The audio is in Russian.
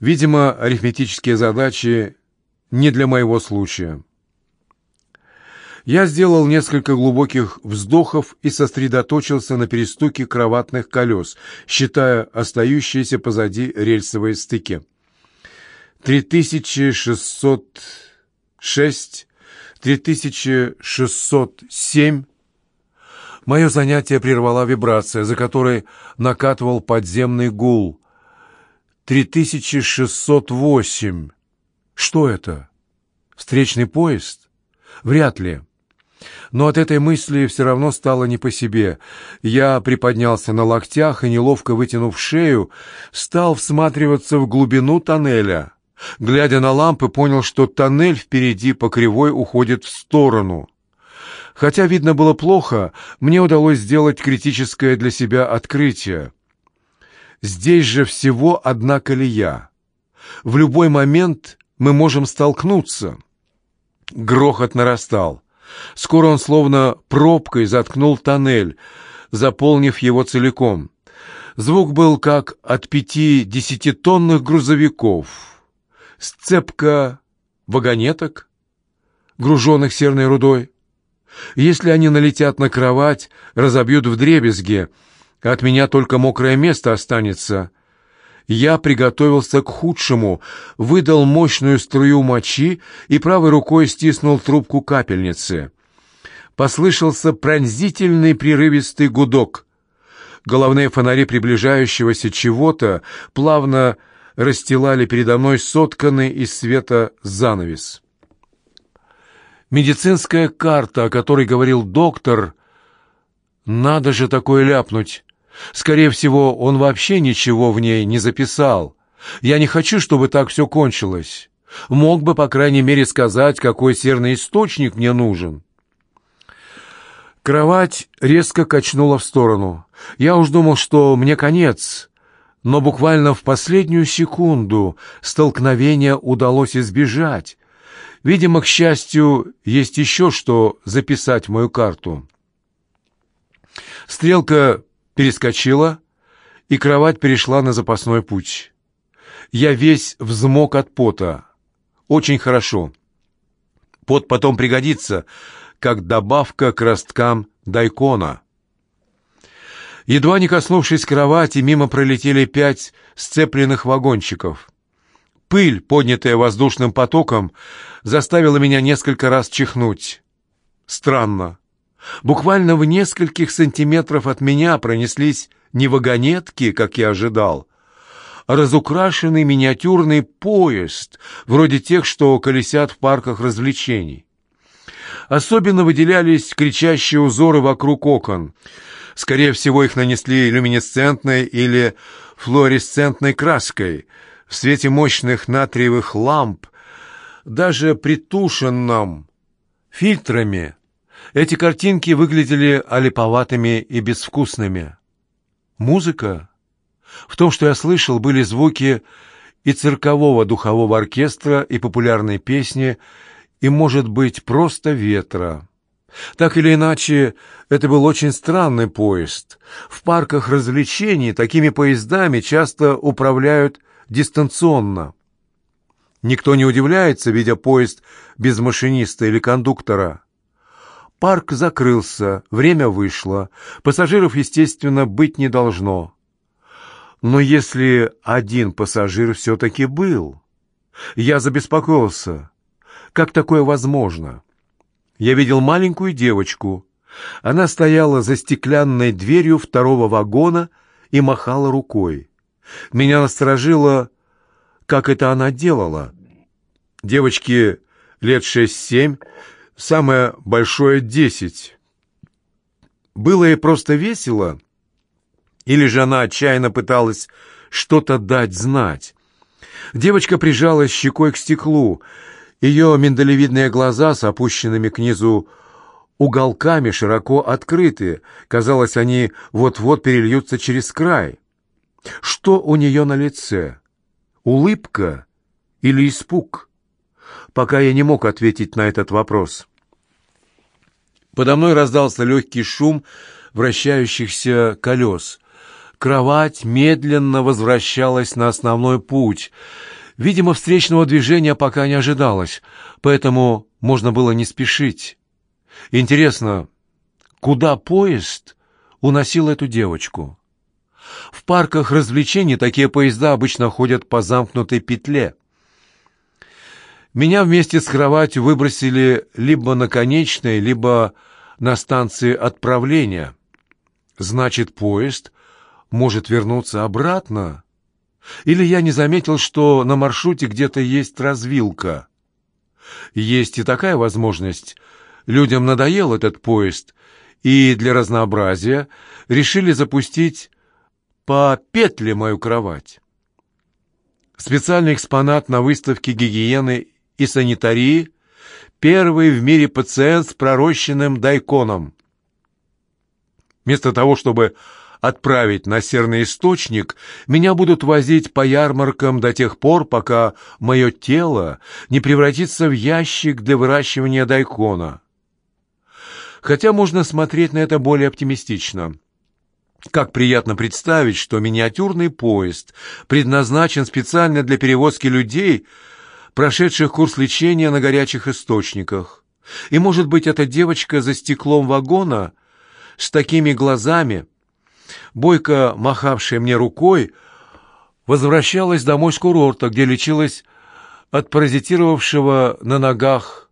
Видимо, арифметические задачи не для моего случая. Я сделал несколько глубоких вздохов и сосредоточился на перестуке кроватных колес, считая остающиеся позади рельсовые стыки. 3606, 3607. Мое занятие прервала вибрация, за которой накатывал подземный гул. 3608. Что это? Встречный поезд? Вряд ли. Но от этой мысли все равно стало не по себе. Я приподнялся на локтях и, неловко вытянув шею, стал всматриваться в глубину тоннеля. Глядя на лампы, понял, что тоннель впереди по кривой уходит в сторону. Хотя видно было плохо, мне удалось сделать критическое для себя открытие. Здесь же всего одна колея. В любой момент мы можем столкнуться. Грохот нарастал. Скоро он словно пробкой заткнул тоннель, заполнив его целиком. Звук был как от пяти десятитонных грузовиков. Сцепка вагонеток, груженных серной рудой. Если они налетят на кровать, разобьют вдребезги, от меня только мокрое место останется. Я приготовился к худшему, выдал мощную струю мочи и правой рукой стиснул трубку капельницы. Послышался пронзительный прерывистый гудок. Головные фонари приближающегося чего-то плавно расстилали передо мной сотканный из света занавес. Медицинская карта, о которой говорил доктор, надо же такое ляпнуть. Скорее всего, он вообще ничего в ней не записал. Я не хочу, чтобы так все кончилось. Мог бы, по крайней мере, сказать, какой серный источник мне нужен. Кровать резко качнула в сторону. Я уж думал, что мне конец, но буквально в последнюю секунду столкновения удалось избежать. Видимо, к счастью, есть еще что записать в мою карту. Стрелка перескочила, и кровать перешла на запасной путь. Я весь взмок от пота. Очень хорошо. Пот потом пригодится, как добавка к росткам дайкона. Едва не коснувшись кровати, мимо пролетели пять сцепленных вагончиков. Пыль, поднятая воздушным потоком, заставила меня несколько раз чихнуть. Странно. Буквально в нескольких сантиметров от меня пронеслись не вагонетки, как я ожидал, а разукрашенный миниатюрный поезд, вроде тех, что колесят в парках развлечений. Особенно выделялись кричащие узоры вокруг окон. Скорее всего, их нанесли люминесцентной или флуоресцентной краской. В свете мощных натриевых ламп, даже притушенном фильтрами, эти картинки выглядели олиповатыми и безвкусными. Музыка? В том, что я слышал, были звуки и циркового духового оркестра, и популярной песни, и, может быть, просто ветра. Так или иначе, это был очень странный поезд. В парках развлечений такими поездами часто управляют дистанционно. Никто не удивляется, видя поезд без машиниста или кондуктора. Парк закрылся, время вышло. Пассажиров, естественно, быть не должно. Но если один пассажир все-таки был... Я забеспокоился. Как такое возможно? Я видел маленькую девочку. Она стояла за стеклянной дверью второго вагона и махала рукой. Меня насторожило, как это она делала. Девочке лет шесть-семь самое большое десять. Было ей просто весело, или же она отчаянно пыталась что-то дать знать. Девочка прижалась щекой к стеклу, ее миндалевидные глаза с опущенными к низу уголками широко открыты, казалось, они вот-вот перельются через край. Что у нее на лице? Улыбка или испуг? Пока я не мог ответить на этот вопрос. Подо мной раздался легкий шум вращающихся колес. Кровать медленно возвращалась на основной путь. Видимо, встречного движения пока не ожидалось, поэтому можно было не спешить. Интересно, куда поезд уносил эту девочку? В парках развлечений такие поезда обычно ходят по замкнутой петле. Меня вместе с кроватью выбросили либо на конечной, либо на станции отправления. Значит, поезд может вернуться обратно? Или я не заметил, что на маршруте где-то есть развилка? Есть и такая возможность. Людям надоел этот поезд, и для разнообразия решили запустить по петле мою кровать. Специальный экспонат на выставке гигиены и санитарии – первый в мире пациент с пророщенным дайконом. Вместо того, чтобы отправить на серный источник, меня будут возить по ярмаркам до тех пор, пока мое тело не превратится в ящик для выращивания дайкона. Хотя можно смотреть на это более оптимистично. Как приятно представить, что миниатюрный поезд предназначен специально для перевозки людей, прошедших курс лечения на горячих источниках. И, может быть, эта девочка за стеклом вагона с такими глазами, бойко махавшая мне рукой, возвращалась домой с курорта, где лечилась от паразитировавшего на ногах